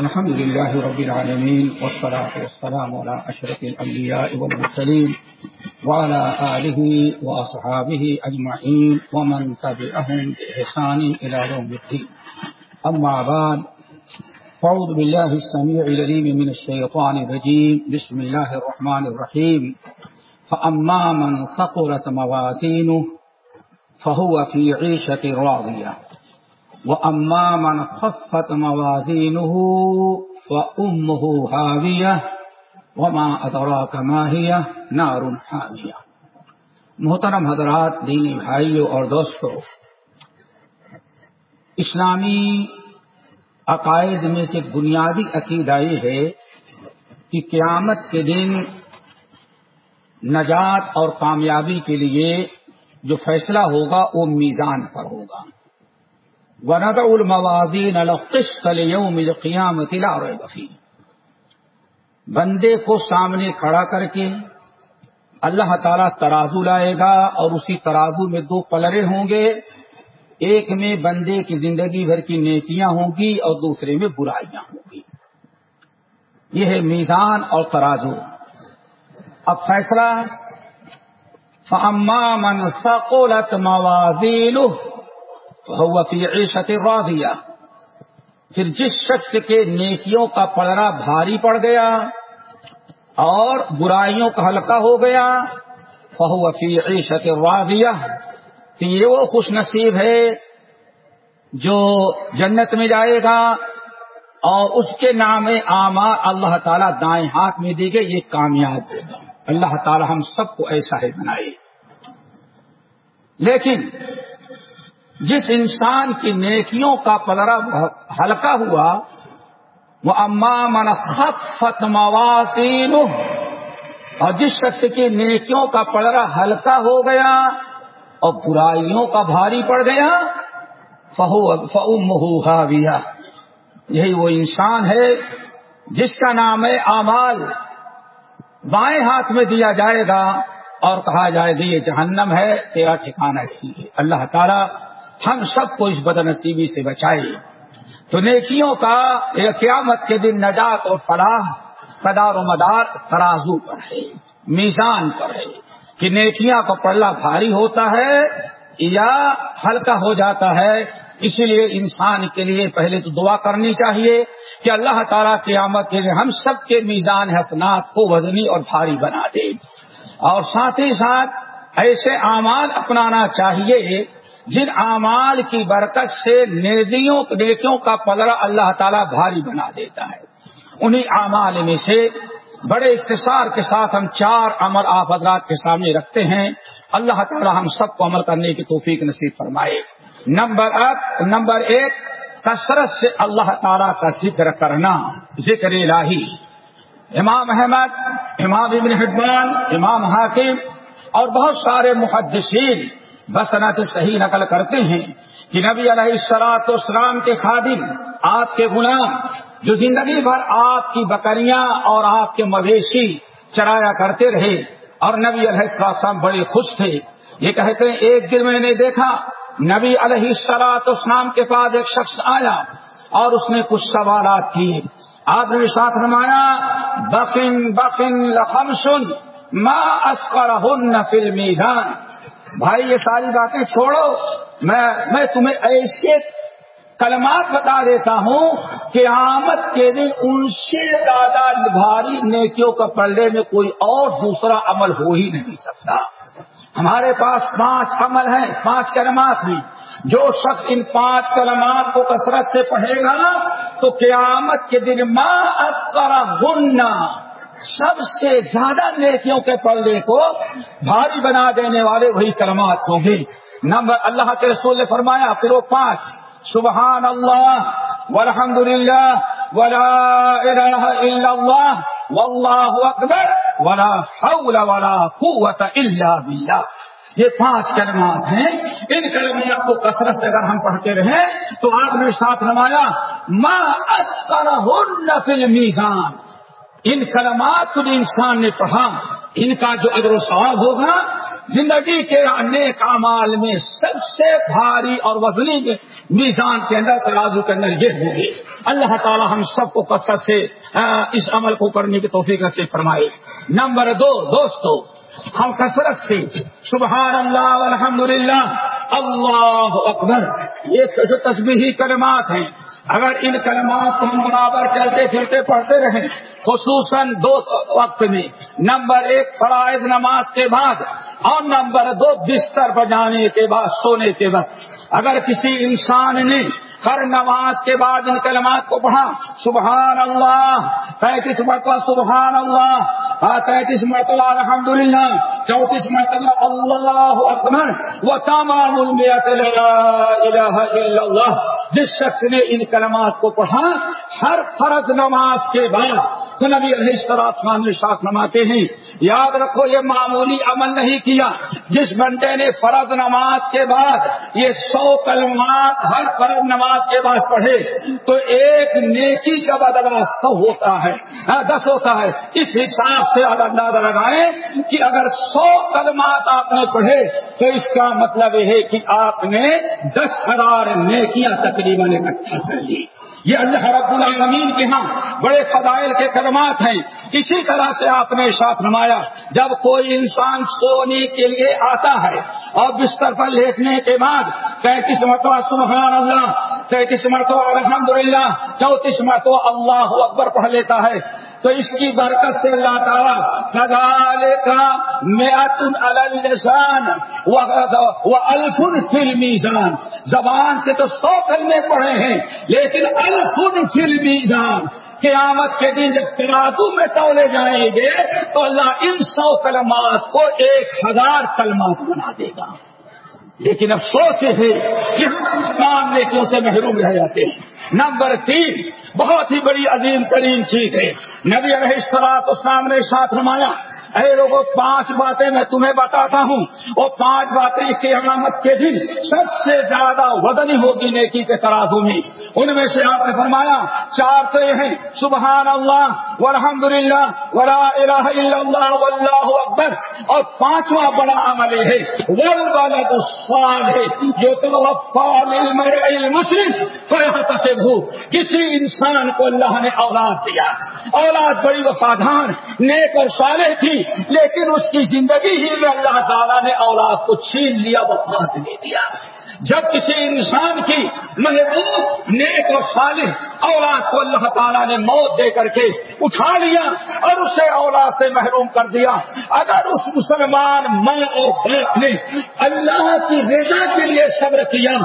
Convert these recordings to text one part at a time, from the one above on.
الحمد لله رب العالمين والصلاة والسلام على أشرف الأنبياء والمرسلين وعلى آله وأصحابه أجمعين ومن تبعهم بإحسان إلى يوم الدين. أما بعد فأعوذ بالله السميع العليم من الشيطان الرجيم. بسم الله الرحمن الرحيم. فأما من ثقلت موازينه فهو في عيشة راضية. وأما من خفت موازينه فأمه هاوية وما أدراك ما هي نار حامية۔ محترم حضرات، دینی بھائیوں اور دوستوں اسلامی عقائد میں سے بنیادی عقیدہ یہ ہے کہ قیامت کے دن نجات اور کامیابی کے لیے جو فیصلہ ہوگا وہ میزان پر ہوگا۔ ورد الموازین القسط لیوم القیامت لا ریب فی بندے کو سامنے کھڑا کر کے اللہ تعالیٰ ترازو لائے گا اور اسی ترازو میں دو پلرے ہوں گے۔ ایک میں بندے کی زندگی بھر کی نیکیاں ہوں گی اور دوسرے میں برائیاں ہوں گی۔ یہ ہے میزان اور ترازو۔ اب فیصلہ فاما من ثقلت موازینہ فهو فی عیشت راضیہ پھر جس شخص کے نیکیوں کا پلڑا بھاری پڑ گیا اور برائیوں کا ہلکا ہو گیا فہو فی عیشت راضیہ تو یہ وہ خوش نصیب ہے جو جنت میں جائے گا اور اس کے نام آمار اللہ تعالیٰ دائیں ہاتھ میں دے گے یہ کامیاب ہوگا اللہ تعالیٰ ہم سب کو ایسا ہی بنائے۔ لیکن جس انسان کی نیکیوں کا پلڑا ہلکا ہوا وہ اما من خفت مواسین اور جس شخص کی نیکیوں کا پلڑا ہلکا ہو گیا اور برائیوں کا بھاری پڑ گیا فہو فہو یہی وہ انسان ہے جس کا نام ہے امال بائیں ہاتھ میں دیا جائے گا اور کہا جائے گا، یہ جہنم ہے، تیرا ٹھکانا ہی ہے۔ اللہ تعالیٰ ہم سب کو اس بد نصیبی سے بچائے۔ تو نیکیوں کا قیامت کے دن نجات اور فلاح قدار و مدار ترازو پر ہے، میزان پر ہے۔ کہ نیکیاں کا پلہ بھاری ہوتا ہے یا ہلکا ہو جاتا ہے اسی لیے انسان کے لیے پہلے تو دعا کرنی چاہیے کہ اللہ تعالیٰ قیامت کے لیے ہم سب کے میزان حسنات کو وزنی اور بھاری بنا دے۔ اور ساتھ ہی ساتھ ایسے اعمال اپنانا چاہیے جن اعمال کی برکت سے نیدیوں نیکیوں کا پلڑا اللہ تعالیٰ بھاری بنا دیتا ہے۔ انہیں اعمال میں سے بڑے اختصار کے ساتھ ہم چار عمل آپ حضرات کے سامنے رکھتے ہیں۔ اللہ تعالیٰ ہم سب کو عمل کرنے کی توفیق نصیب فرمائے۔ نمبر ایک نمبر ایک، کثرت سے اللہ تعالیٰ کا ذکر کرنا، ذکر الہی۔ امام احمد، امام ابن حبان، امام حاکم اور بہت سارے محدثین بسنت صحیح نقل کرتے ہیں کہ نبی علیہ السلاط اسلام کے خادم، آپ کے غلام، جو زندگی بھر آپ کی بکریاں اور آپ کے مویشی چرایا کرتے رہے اور نبی علیہ السلام بڑے خوش تھے۔ یہ کہتے ہیں، ایک دن میں نے دیکھا نبی علیہ السلاط اسلام کے پاس ایک شخص آیا اور اس نے کچھ سوالات کیے۔ آپ نے ساتھ رمایا بفن بفن لخم سن ماں اسکر فل میزان بھائی یہ ساری باتیں چھوڑو۔ میں میں تمہیں ایسے کلمات بتا دیتا ہوں کہ آمد کے دن ان سے زیادہ بھاری نیکیوں کا پلڑے میں کوئی اور دوسرا عمل ہو ہی نہیں سکتا۔ ہمارے پاس پانچ عمل ہیں، پانچ کلمات ہیں۔ جو شخص ان پانچ کلمات کو کثرت سے پڑھے گا تو قیامت کے دن ماں اسکرا گننا سب سے زیادہ نیکیوں کے پلڑے کو بھاری بنا دینے والے وہی کلمات ہوں گے۔ نمبر، اللہ کے رسول نے فرمایا، پھر وہ پانچ سبحان اللہ والحمد للہ ولا الہ الا اللہ، واللہ اکبر، ولا حول ولا قوت الا باللہ۔ یہ پانچ کلمات ہیں۔ ان کلمات کو کثرت سے اگر ہم پڑھتے رہیں، تو آپ نے ساتھ نمایا ماں اکثر فی میزان ان کلمات کو جو انسان نے پڑھا۔ ان کا جو اگر و ثواب ہوگا، زندگی کے نیک امال میں سب سے بھاری اور وزنی میزان کے اندر ترازو کے اندر یہ ہوگی۔ اللہ تعالی ہم سب کو کثرت سے اس عمل کو کرنے کی توفیق سے فرمائے۔ نمبر دو، دوستو ہم کثرت سے سبحان اللہ الحمد للہ اللہ اکبر، یہ جو تصویری کلمات ہیں، اگر ان کلمات کو ہم برابر چلتے پھرتے پڑھتے رہیں، خصوصاً دو وقت میں، نمبر ایک فرائض نماز کے بعد، اور نمبر دو بستر پر جانے کے بعد، سونے کے وقت۔ اگر کسی انسان نے ہر نماز کے بعد ان کلمات کو پڑھا۔ سبحان اللہ پینتیس مرتبہ سبحان اللہ تینتیس مرتبہ الحمد للہ چونتیس مرتبہ اللہ اکبر۔ وہ تمام اللہ۔ جس شخص نے ان کلمات کو پڑھا، ہر فرض نماز کے بعد تو نبی علیہ شاخ نماتے ہیں۔ یاد رکھو، یہ معمولی عمل نہیں کیا۔ جس بندے نے فرض نماز کے بعد یہ سو کلمات، ہر فرض نماز کے بعد پڑھے تو ایک نیکی کا بدلا سو ہوتا ہے ہاں، دس ہوتا ہے۔ اس حساب سے آپ اندازہ لگائیں کہ اگر سو کلمات آپ نے پڑھے تو اس کا مطلب یہ ہے کہ آپ نے دس ہزار نیکیاں تقریباً اکٹھا کر لی۔ یہ اللہ رب العالمین کے ہاں بڑے فضائل کے قدمات ہیں۔ اسی طرح سے آپ نے ساتھ نمایا جب کوئی انسان سونے کے لیے آتا ہے اور بستر پر لیٹنے کے بعد پینتیس مرتبہ سبحان اللہ تینتیس مرتبہ الحمد للہ چونتیس مرتبہ اللہ اکبر پڑھ لیتا ہے۔ تو اس کی برکت سے اللہ تعالیٰ سگال کا میتن السان وہ الفن فلمی جان زبان سے تو سو کلمے پڑھے ہیں، لیکن الفن فلمی جان قیامت کے دن جب ترازو میں تولے جائیں گے، تو اللہ ان سو کلمات کو ایک ہزار کلمات بنا دے گا۔ لیکن افسوس یہ ہے کہ ہم نیکیوں سے محروم رہ جاتے ہیں۔ نمبر تین، بہت ہی بڑی عظیم ترین چیز ہے۔ نبی علیہ السلاط اسلام نے ساتھ رمایا اے لوگوں پانچ باتیں میں تمہیں بتاتا ہوں۔ اور پانچ باتیں قیامت کے دن سب سے زیادہ ودنی ہوگی نیکی کے ترازو میں۔ ان میں سے آپ نے فرمایا، چار تو یہ ہیں سبحان اللہ والحمد للہ ولا الہ الا اللہ، واللہ اکبر، اور پانچواں بڑا عمل ہے، والولد الصالح، جو تو مسلم تصب کسی انسان کو اللہ نے اولاد دیا، اولاد بڑی وفادار، نیک اور صالح تھی، لیکن اس کی زندگی ہی میں اللہ تعالیٰ نے اولاد کو چھین لیا، وفات دے دیا جب کسی انسان کی محبوب، نیک و صالح اولاد کو اللہ تعالیٰ نے موت دے کر کے اٹھا لیا اور اسے اولاد سے محروم کر دیا، اگر اس مسلمان ماں اور باپ نے اللہ کی رضا کے لیے صبر کیا،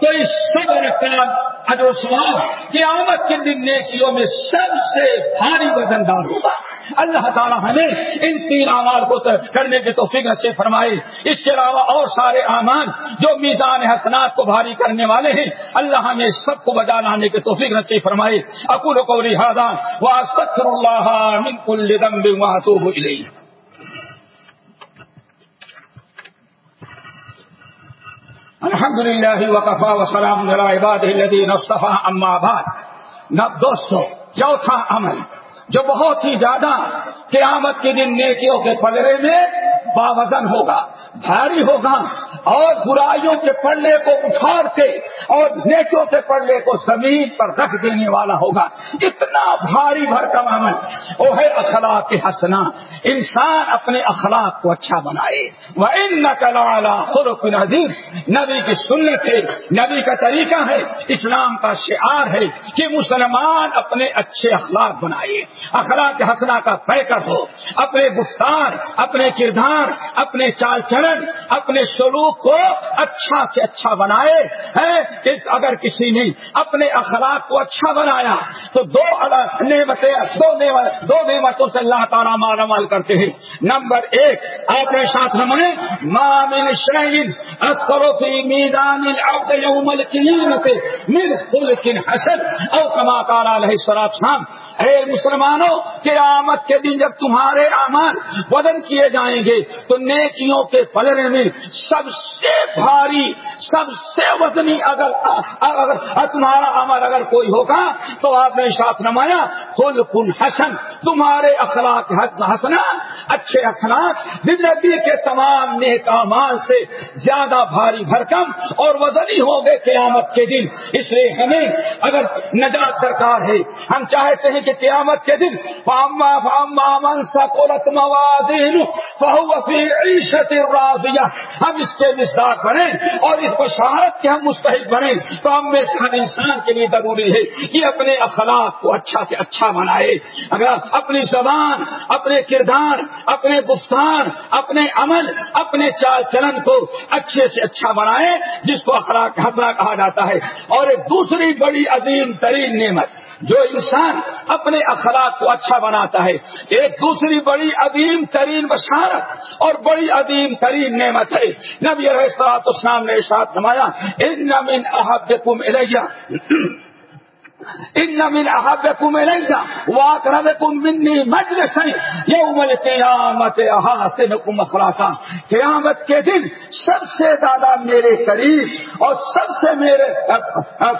تو اس صبر کا اجر سواب قیامت کے دن نیکیوں میں سب سے بھاری وزندار ہوگا۔ اللہ تعالیٰ ہمیں ان تین اعمال کو کرنے کی توفیق سے فرمائے۔ اس کے علاوہ اور سارے اعمال جو میزان حسنات کو بھاری کرنے والے ہیں، اللہ ہمیں سب کو بجا لانے کی توفیق سے فرمائے۔ اکول کو لہٰذا واسطر اللہ من کل ذنب واتوب الحمد للہ وقفا وسلام عباد الذین اما اما بعد. دوستو، چوتھا عمل، جو بہت ہی زیادہ قیامت کے دن نیکیوں کے پلڑے میں باوزن ہوگا، بھاری ہوگا اور برائیوں کے پلے کو اٹھاڑ کے اور نیکیوں کے پلے کو زمین پر رکھ دینے والا ہوگا۔ اتنا بھاری بھرکم عمل۔ وہ ہے اخلاق ہنسنا انسان اپنے اخلاق کو اچھا بنائے۔ وہ ان نقل خود نظیر نبی کی سنت ہے، نبی کا طریقہ ہے، اسلام کا شعار ہے کہ مسلمان اپنے اچھے اخلاق بنائے۔ اخلاق ہنسنا کا پیکر ہو، اپنے گفتار، اپنے کردار اپنے چال چلن، اپنے سلوک کو اچھا سے اچھا بنائے ہے اگر کسی نے اپنے اخلاق کو اچھا بنایا، تو دو نعمتیں، دو نعمت، دو نعمتوں سے اللہ تعالیٰ مالا مال کرتے ہیں۔ نمبر ایک، آپ نے ساتھ رمائے مامن شہید اصروفی میدان یوم القیامت من خلق حسن، او کما قال علیہ السلام اے مسلمانوں، قیامت کے دن جب تمہارے اعمال وزن کیے جائیں گے تو نیکیوں کے پلڑے میں سب سے بھاری، سب سے وزنی اگر اگر تمہارا عمل اگر کوئی ہوگا تو آپ نے ساتھ نمایا خود کن حسن تمہارے اخلاق ہنسنا اچھے اخلاق زندگی کے تمام نیک مال سے زیادہ بھاری بھرکم اور وزنی ہو گئے قیامت کے دن۔ اس لیے ہمیں اگر نجات درکار ہے، ہم چاہتے ہیں کہ قیامت کے دن فاما فاما من سکولت موادین فہو فی عیشت راضیہ۔ ہم اس کے مزدار بنے اور اس بشارت کے ہم مستحق بنے تو ہم میں ہر انسان کے لیے ضروری ہے کہ اپنے اخلاق کو اچھا سے اچھا بنائے۔ اگر اپنی زبان، اپنے کردار، اپنے گفتار، اپنے عمل، اپنے چال چلن کو اچھے سے اچھا بنائے، جس کو اخلاق حسنا کہا جاتا ہے۔ اور ایک دوسری بڑی عظیم ترین نعمت جو انسان اپنے اخلاق کو اچھا بناتا ہے، ایک دوسری بڑی عظیم ترین بشارت اور بڑی عظیم ترین نعمت ہے۔ نبی علیہ اسلام نے ساتھ نمایا ان نمین احب کم ان من احبكم الي واقربكم مني مجلسا يوم القيامه اخلاقا قیامت کے دن سب سے زیادہ میرے قریب اور سب سے میرے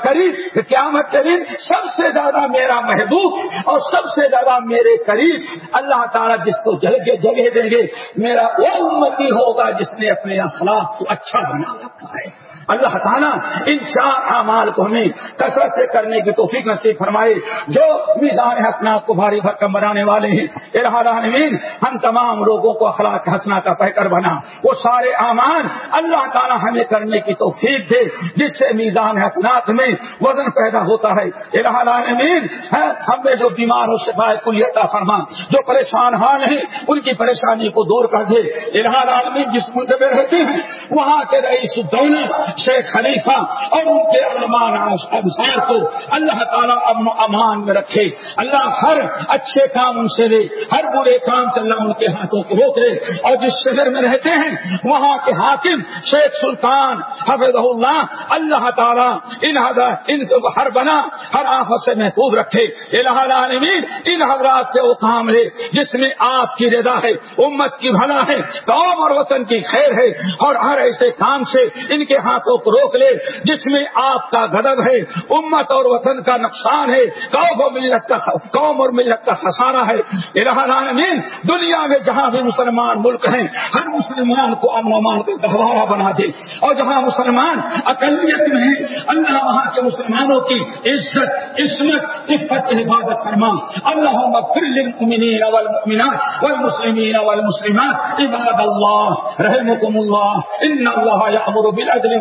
قریب قیامت کے دن سب سے زیادہ میرا محبوب اور سب سے زیادہ میرے قریب اللہ تعالیٰ جس کو جگہ جگہ دیں گے میرا وہ امتی ہوگا جس نے اپنے اخلاق کو اچھا بنا رکھا ہے اللہ تعالیٰ ان چار اعمال کو ہمیں کثرت سے کرنے کی توفیق نصیب فرمائے۔ جو میزان حسنات کو بھاری بھرکم بنانے والے ہیں العالمین ہم تمام لوگوں کو اخلاق حسنا کا پہکر بنا۔ وہ سارے اعمال اللہ تعالیٰ ہمیں کرنے کی توفیق دے، جس سے میزان حسنات میں وزن پیدا ہوتا ہے۔ العالمین ہاں، ہم نے جو بیمار ہو شفا کلیتا فرما۔ جو پریشان حال ہیں، ان کی پریشانی کو دور کر دے۔ العالمین جس ملک میں رہتے ہیں، وہاں کے رئیس دولت شیخ خلیفہ اور ان کے امان ابسار کو اللہ تعالیٰ امن و امان میں رکھے۔ اللہ ہر اچھے کام ان سے لے، ہر برے کام سے اللہ ان کے ہاتھوں کو روک لے۔ اور جس شہر میں رہتے ہیں، وہاں کے حاکم شیخ سلطان حفظ اللہ اللہ تعالیٰ ان ان کو ہر بنا، ہر آفت سے محفوظ رکھے۔ العالمین، ان حضرات سے وہ کام لے جس میں آپ کی رضا ہے، امت کی بھلا ہے، قوم اور وطن کی خیر ہے۔ اور ہر ایسے کام سے ان کے ہاتھ کو روک لے، جس میں آپ کا غدب ہے، امت اور وطن کا نقصان ہے، قوم اور ملت کا قوم اور ملت کا خسارہ ہے۔ العالمین، دنیا میں جہاں بھی مسلمان ملک ہیں، ہر مسلمان کو امن امان کا گہوارہ بنا دے۔ اور جہاں مسلمان اقلیت میں ہیں، اللہ وہاں کے مسلمانوں کی عزت، عصمت، عفت حفاظت فرما۔ اللہ للمؤمنین والمؤمنات والمسلمین والمسلمات، عباد اللہ رحمكم اللہ، ان اللہ یامر بالعدل